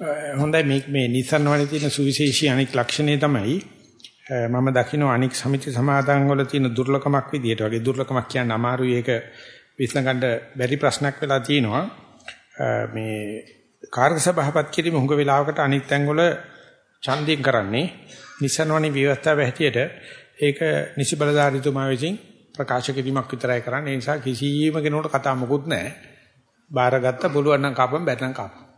හොඳයි මේ මේ Nissan වල තියෙන සුවිශේෂී අනික් ලක්ෂණය තමයි මම දකින්න අනික් සමිති සමාදන් වල තියෙන දුර්ලභමක් විදියට වගේ. දුර්ලභමක් කියන්න අමාරුයි. ඒක විශ්ලංගන්න බැරි ප්‍රශ්නයක් වෙලා තියෙනවා. මේ කාර්ය සභාපත් කිරීම හුඟ වෙලාවකට අනික් තැන් වල ඡන්දින් කරන්නේ. Nissan වනේ ව්‍යවස්ථාව හැටියට ඒක නිසි බලධාරීතුමා විසින් ප්‍රකාශ කිරීමක් විතරයි කරන්නේ. ඒ නිසා කිසියම් කෙනෙකුට කතා මොකුත් නැහැ. බාරගත්ත පුළුවන් නම් කපම් බැටනම් කපම්.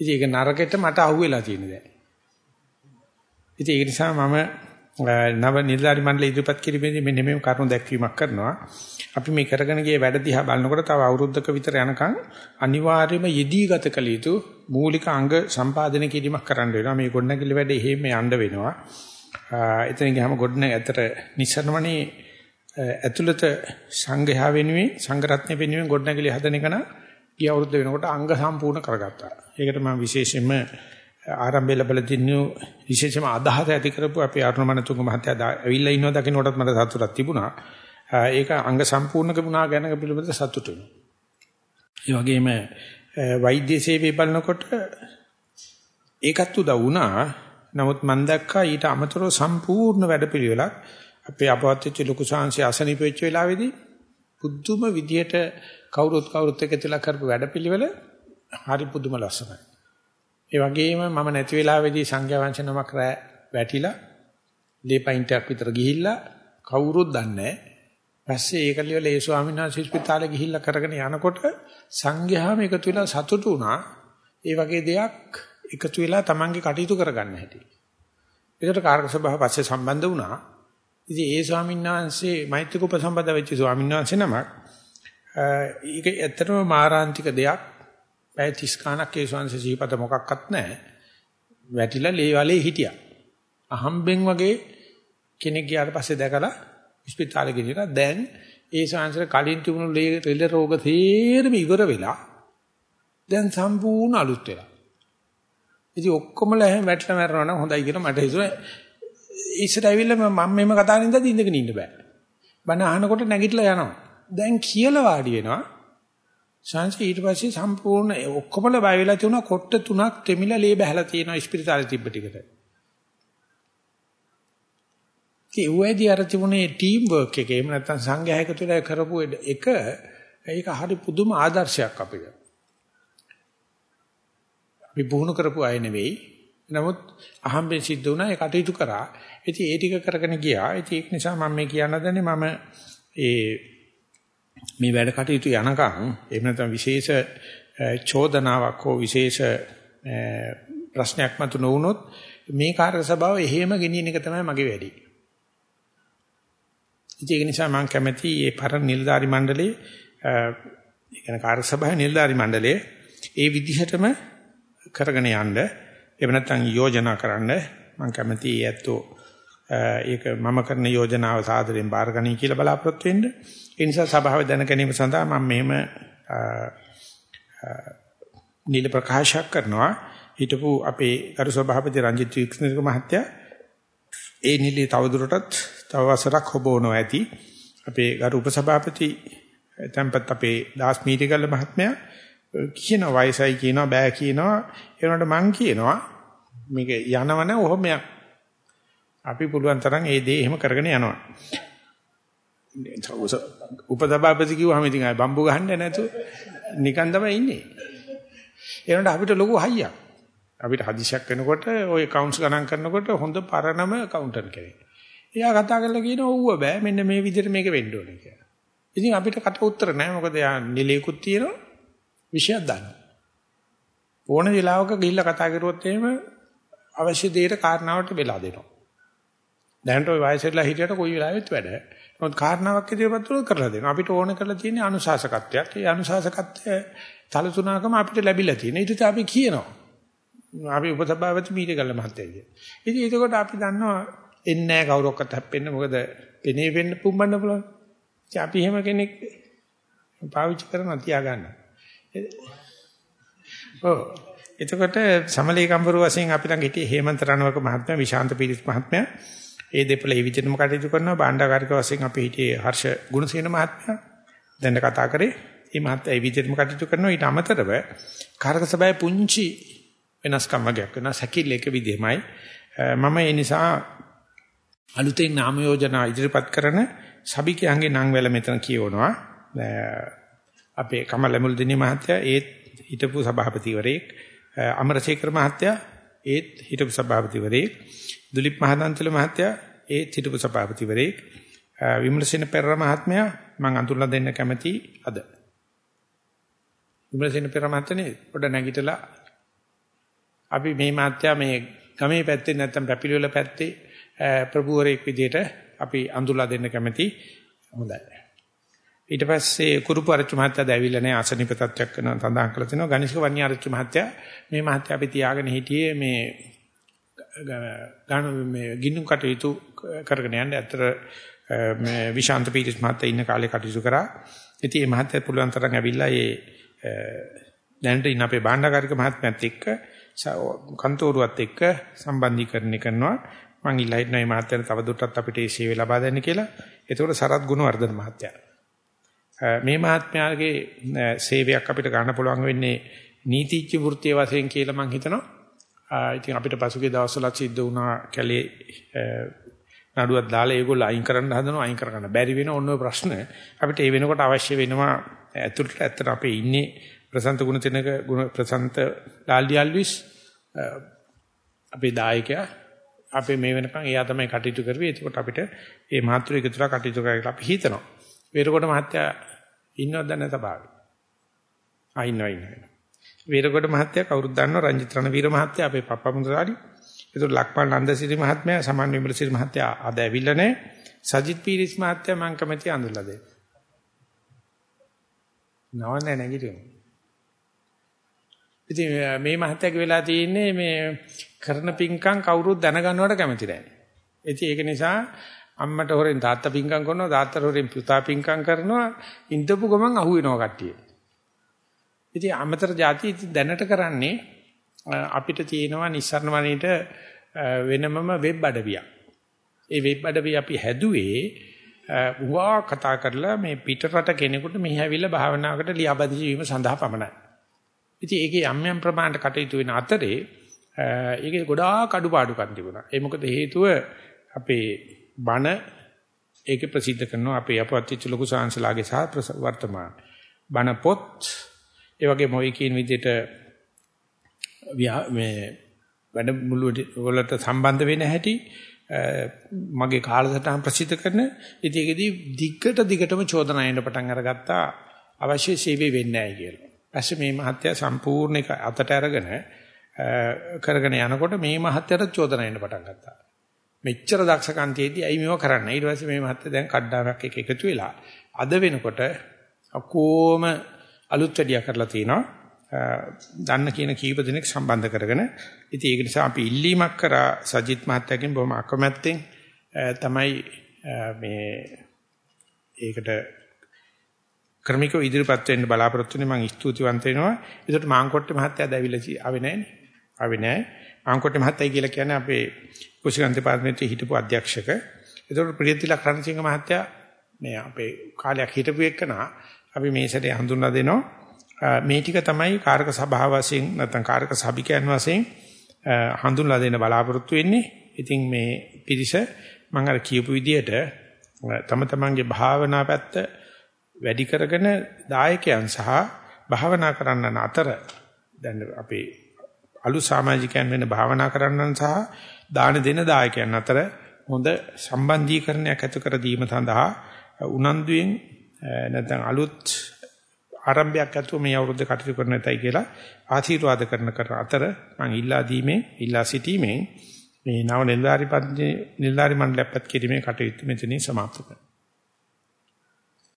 ඉතින් ඒක නරකෙට මට අහුවෙලා තියෙන දැන්. ඉතින් ඒ නිසා මම නව නිලධාරි මණ්ඩල ඉදිරිපත් කිරීමේදී මෙන්න මේ කරුණු දැක්වීමක් කරනවා. අපි මේ කරගෙන ගිය වැඩ දිහා බලනකොට තව අවුරුද්දක විතර යනකම් අනිවාර්යයෙන්ම යෙදී ගත කළ යුතු මූලික අංග සම්පාදනය කිරීමක් කරන්න වෙනවා. මේ ගොඩනැගිලි වැඩ එහෙම යන්න වෙනවා. එතන ගියාම ගොඩනැග ඇතර නිසරණමනේ ඇතුළත සංඝයා වෙනුවෙන් සංඝ රත්නය වෙනුවෙන් ගොඩනැගිලි හදන එක නම් ගිය අවුරුද්ද වෙනකොට අංග සම්පූර්ණ කරගත්තා. ඒකට මම විශේෂයෙන්ම ආරම්භය ලැබලා තින්නු විශේෂම අදහස ඇති කරපු අපේ අරුණමනතුංග මහත්තයා ඇවිල්ලා ඉන්නවා දකින්නකොටත් මට සතුටක් තිබුණා. ඒක අංග සම්පූර්ණ කරුණා ගැන පිළිබඳ සතුටු වෙනවා. ඒ වගේම වෛද්‍ය සේවය බලනකොට ඒකත් උදව් වුණා. නමුත් මම දැක්කා ඊට අමතරව සම්පූර්ණ වැඩපිළිවෙලක් අපේ අපවත් වෙච්ච ලොකු ශාංශය අසනීප වෙච්ච වෙලාවේදී පුදුම විදියට කවුරුත් කවුරුත් එක්ක තියලා කරපු වැඩපිළිවෙල හරි පුදුම ලස්සනයි. ඒ වගේම මම නැති වෙලාවේදී සංඝයා වංශ නමක් රැ වැටිලා දීපයින්ටක් විතර ගිහිල්ලා කවුරුත් දන්නේ නැහැ. පස්සේ ඒකලියල ඒ ස්වාමීන් වහන්සේ ස්පිතාලේ ගිහිල්ලා කරගෙන යනකොට සංඝයාම එකතු වෙලා සතුටු වුණා. ඒ වගේ දෙයක් එකතු වෙලා Tamange කටයුතු කරගන්න හැටි. ඒකට කාර්ක සභාව පස්සේ සම්බන්ධ වුණා. ඉතින් ඒ ස්වාමීන් වහන්සේ මෛත්‍රික උපසම්පද වෙච්ච ස්වාමීන් වහන්සේ නමක් ඒක ඇත්තටම මාරාන්තික දෙයක්. පැය 30 කණක් ඒ ස්වාමීන් වහන්සේ සිහිපත මොකක්වත් නැහැ. වැටිලා ලේ වලේ හිටියා. අහම්බෙන් වගේ කෙනෙක් ගියාට පස්සේ දැකලා ස්පිතාලේ ගෙනියලා දැන් ඒ ස්වාමීන් කලින් තිබුණු ලේ රෝග තේරම ඉවර වෙලා දැන් සම්පූර්ණ අලුත් වෙලා. ඉතින් ඔක්කොමලා එහෙම වැටලා මැරෙනවා නම් හොඳයි කියලා මට හිතුණා. ඉස්සර ඇවිල්ලා මම මෙහෙම කතා කරන ඉඳලා ඉඳගෙන ඉන්න බෑ. බණ අහනකොට නැගිටලා යනවා. දැන් කියලා වාඩි වෙනවා. ශාන්ති ඊට පස්සේ සම්පූර්ණ ඔක්කොමලා බය වෙලා තියුණා කොට්ට තුනක් තෙමිලා ලේ බහැලා තියෙනවා ස්පිරිතාලේ තිබ්බ ටිකට. ඒ වෙදී අර තිබුණේ ටීම් වර්ක් එක එහෙම නැත්නම් සංඝයායක තුල කරපු එක ඒක හරි පුදුම ආදර්ශයක් අපිට. අපි පුහුණු කරපු අය නෙවෙයි. නමුත් අහම්බෙන් සිද්ධ වුණා ඒ කටයුතු කරා. ඉතින් ඒ ටික කරගෙන ගියා. ඉතින් ඒක නිසා මම මේ කියන්න දන්නේ මම ඒ මේ වැඩ කටයුතු යනකම් එහෙම නැත්නම් විශේෂ චෝදනාවක් හෝ විශේෂ ප්‍රශ්නයක් මතු නොවුනොත් මේ කාර්ය සභාව එහෙම ගෙනියන එක තමයි මගේ වැඩි. ඉතින් ඒක නිසා මම කැමැති මේ පරණ නිලධාරි මණ්ඩලයේ ඒ කියන්නේ කාර්ය සභාවේ නිලධාරි මණ්ඩලයේ ඒ විදිහටම කරගෙන යන්න එහෙම නැත්නම් යෝජනා කරන්න මම කැමැති ඇත්තෝ ඒක මම කරන යෝජනාව සාදරයෙන් බාරගනී කියලා බලාපොරොත්තු වෙන්න. ඒ නිසා සභාව දැන ගැනීම සඳහා මම මෙහෙම නිල ප්‍රකාශයක් කරනවා. හිටපු අපේ ගරු සභාපති රංජිත් වික්‍රමසිංහ මහත්තයා ඒ නිලේ තවදුරටත් තව වසරක් හොබවනවා ඇති. අපේ ගරු උපසභාපති tempත් අපේ දාස් මීටිකල්ල මහත්මයා කියන වයසයි කියනවා බෑ කියනවා ඒ වුණාට මං කියනවා මේක යනවන ඔහොම අපි පුළුවන් තරම් ඒ දේ එහෙම කරගෙන යනවා. උපසභාපති කිව්වහම ඉතින් ආය බම්බු ගහන්නේ නැතුව නිකන් තමයි ඉන්නේ. ඒ වුණාට අපිට ලොකු හයියක්. අපිට හදිසියක් වෙනකොට ওই accounts ගණන් කරනකොට හොඳ පරණම accountant කෙනෙක්. එයා කතා කරලා කියනවා ඌව බෑ මෙන්න මේ විදිහට මේක වෙන්න ඕනේ කියලා. ඉතින් අපිට කට උත්තර නැහැ මොකද යා නිලයකුත් තියෙනවා විෂයක් දන්නවා. ඕන වෙලාවක ගිහිල්ලා කතා කරුවොත් එහෙම අවශ්‍ය දෙයට කාරණාවට වෙලා දෙනවා. දැනට ওই වයසෙලා හිටියට කොයි වෙලාවෙත් වැඩ. නමුත් කාරණාවක් ඉදිරියපත් කරලා දෙනවා. අපිට ඕන කරලා තියෙන්නේ අනුශාසකත්වයක්. ඒ අනුශාසකත්වය තලතුණකම අපිට ලැබිලා තියෙන. ඊට අපි කියනවා. අපි උපසභාපති මීට ගල්ල මහත්තයා කිය. ඉතින් ඒකකොට අපි දන්නවා එන්නේ නැහැ කවුරක්වත් හැප්පෙන්න මොකද පෙනේ වෙන්න පුම්බන්න පුළුවන්. ඉතින් අපි එහෙම කෙනෙක් පාවිච්චි කරනවා තියාගන්න. ඔව්. එතකොට සමලේකම්බරු වශයෙන් අපි ළඟ හිටියේ හේමන්ත රණවක මහත්මයා විශාන්ත පීරිස් මහත්මයා. ඒ දෙපළ ඒ විදිහටම කටයුතු කරනවා. භාණ්ඩාගාරික වශයෙන් අපි හිටියේ හර්ෂ ගුණසේන මහත්මයා. දැන් කතා කරේ. මේ මහත්මයා ඒ විදිහටම කටයුතු කරනවා. ඊට අමතරව කාර්ක සභාවේ පුංචි වෙනස්කම් වගේක් වෙනවා සැකිල්ල එක විදිහමයි මම ඒ නිසා අලුතෙන් නාම යෝජනා ඉදිරිපත් කරන සබිකයන්ගේ නම් වල මෙතන කියවනවා අපේ කමල මුල්දිනී මහත්තයා ඒත් හිටපු සභාපතිවරයෙක් අමරසේකර මහත්තයා ඒත් හිටපු සභාපතිවරයෙක් දුලිප් මහදන්තල මහත්තයා ඒත් හිටපු සභාපතිවරයෙක් විමලසේන පෙරර මහත්මයා මම අඳුරලා දෙන්න කැමති අද. විමලසේන පෙරර මහත්මනේ පොඩ නැගිටලා. අපි මේ මහත්තයා මේ ගමේ පැත්තේ නැත්තම් පැපිලිවල පැත්තේ ප්‍රභූවරයෙක් විදිහට අපි අඳුරලා දෙන්න කැමති හොඳයි. ඊට පස්සේ කුරුපු ආරච්චි මහත්තයා දැවිලා නැහැ ආසනිප තත්ත්වයක් කරන සඳහන් කරලා තිනවා. ගණිෂ්ක වන්‍ය ආරච්චි මහත්තයා මේ මහත්තයා අපි තියාගෙන හිටියේ මේ ගාන මේ ගින්නුම් කටයුතු කරගෙන යන්න ඇත්තට මේ විශාන්ත පීරිස් මහත්තයා ඉන්න කාලේ කටයුතු කරා ඉතින් මේ මහත්තයා පුළුවන් තරම් ඇවිල්ලා ඒ දැනට ඉන්න අපේ භාණ්ඩාගාරික මහත්මයාත් එක්ක කන්තෝරුවත් එක්ක සම්බන්ධීකරණය කරනවා මම ඉල්ලා හිටනවා මේ මහත්තයාට තවදුරටත් අපිට ඒ සේවය ලබා දෙන්න කියලා. ඒතකොට සරත් ගුණවර්ධන මහත්තයා මේ මහත්මයාගේ සේවයක් අපිට ගන්න පුළුවන් වෙන්නේ නීතිච්ච වෘත්තිය වශයෙන් කියලා මම හිතනවා. ඉතින් අපිට පසුගිය දවස්වල සිද්ධ වුණා කැලේ නඩුවක් දාලා ඒගොල්ලෝ අයින් කරන්න හදනවා අයින් කරගන්න බැරි වෙන ඔන්න ඔය ප්‍රශ්න අපිට ඒ වෙනකොට අවශ්‍ය වෙනවා ඇතුළට ඇත්තට අපේ ඉන්නේ ප්‍රසන්ත ගුණතිනක ගුණ ප්‍රසන්ත ලාල්ඩි අල්විස් අපේ දායකයා අපේ මේ වෙනකන් එයා තමයි කටයුතු කරුවේ. ඒකකොට අපිට මේ මාතෘ එකතුලා කටයුතු කරලා අපි හිතනවා. වේරකොට මහත්තයා ඉන්නවද නැත භාවි. ආ ඉන්නවා ඉන්නවා. වීරගොඩ මහත්තයා කවුරුද දන්නව රංජිත් රණවීර මහත්තයා අපේ පප්පා මුදලාරි. ඒතර ලක්මන් නන්දසිරි මහත්මයා සමන් විමලසිරි මහත්තයා අද ඇවිල්ලා නැහැ. සජිත් පීරිස් මහත්තයා මම කැමති අඳුල්ලා දෙන්න. නවන්නේ නැගිටිමු. ඉතින් මේ මහත්තයාගේ වෙලා තියෙන්නේ මේ කරන පින්කම් කවුරුත් දැනගන්නවට කැමති නැහැ. ඉතින් ඒක නිසා අම්මට හොරෙන් තාත්තා පිංකම් කරනවා තාත්තට හොරෙන් පුතා පිංකම් කරනවා ඉඳපු ගමන් අහු වෙනවා කට්ටිය. ඉතින් අමතර ಜಾති දැනට කරන්නේ අපිට තියෙනවා නිස්සරණ වණේට වෙනමම වෙබ් අඩවියක්. ඒ වෙබ් අඩවිය අපි හැදුවේ උවා කතා කරලා මේ පිටරට කෙනෙකුට මෙහි ඇවිල්ලා භාවනාවකට ලියාපදිංචි වීම සඳහා පමණයි. ඉතින් ඒකේ යම් යම් ප්‍රමාණයට කටයුතු වෙන අතරේ ඒකේ ගොඩාක් අඩුපාඩුකම් තිබුණා. ඒ මොකද හේතුව අපේ බණ ඒක ප්‍රසිද්ධ කරනවා අපේ අපවත්ච්ච ලොකු සාංශලාගේ සහ වර්තමාන බණ පොත් ඒ වගේ මොයි කියන විදිහට මේ වැඩ මුළු වලට සම්බන්ධ වෙන හැටි මගේ කාලසටහන් ප්‍රසිද්ධ කරන ඉතින් ඒකෙදි දිග්ගට දිගටම චෝදනා එන්න පටන් අරගත්තා අවශ්‍ය සේවය වෙන්නේ නැහැ කියලා. ඊපස්සේ මේ මහත්තයා සම්පූර්ණ එක අතට අරගෙන කරගෙන යනකොට මේ මහත්තයාට චෝදනා එන්න පටන් ගත්තා. මෙච්චර දක්ෂකම් තියේදී ඇයි මේව කරන්නේ ඊට පස්සේ මේ මහත්තයා දැන් කඩාවක් එක එකතු වෙලා අද වෙනකොට අකෝම අලුත් වැඩියා කරලා තිනවා. දන්න කියන කීප දෙනෙක් සම්බන්ධ කරගෙන. ඉතින් ඒක නිසා අපි ඉල්ලීමක් කරා සජිත් මහත්තයාගෙන් බොහොම අකමැත්තෙන්. තමයි මේ ඒකට ක්‍රමිකව ඉදිරිපත් වෙන්න බලාපොරොත්තු වෙන්නේ. මම ස්තුතිවන්ත වෙනවා. ඒකට මාංකොට්ටේ මහත්තයා දැවිලා ආවේ නැහැ නේ. ආවේ නැහැ. මාංකොට්ටේ මහත්තයා කියලා කියන්නේ අපේ කුෂිකන්ත දෙපාර්තමේන්තුවේ හිටපු අධ්‍යක්ෂක. ඒතකොට ප්‍රියතිලක් රණසිංහ මහත්තයා මේ අපේ කාලයක් හිටපු එකනා අපි මේ සැරේ හඳුන්වා දෙනවා. මේ ටික තමයි කාරක සභාව වශයෙන් නැත්නම් කාරක සභිකයන් වශයෙන් හඳුන්ලා දෙන්න බලාපොරොත්තු වෙන්නේ. ඉතින් මේ පිරිස මම අර කියපු විදිහට තම තමන්ගේ භාවනා පැත්ත වැඩි කරගෙන දායකයන් සහ භාවනා කරන්නන් අතර දැන් අපේ අලු සමාජිකයන් වෙන භාවනා කරන්නන් සහ දාන දෙන දායකයන් අතර හොඳ සම්බන්ධීකරණයක් ඇති කර දීම සඳහා උනන්දුවෙන් Eh, නැත්නම් අලුත් ආරම්භයක් ඇතුව මේ අවුරුද්ද කටයුතු කරන තයි කියලා ආශිර්වාද කරන කර අතර මම ඉල්ලා දීමේ ඉල්ලා සිටීමේ මේ නව නිලධාරි පන්ති නිලධාරි මණ්ඩලයපත් කිරීමේ කටයුතු මෙතනින් සමාප්ත කරනවා.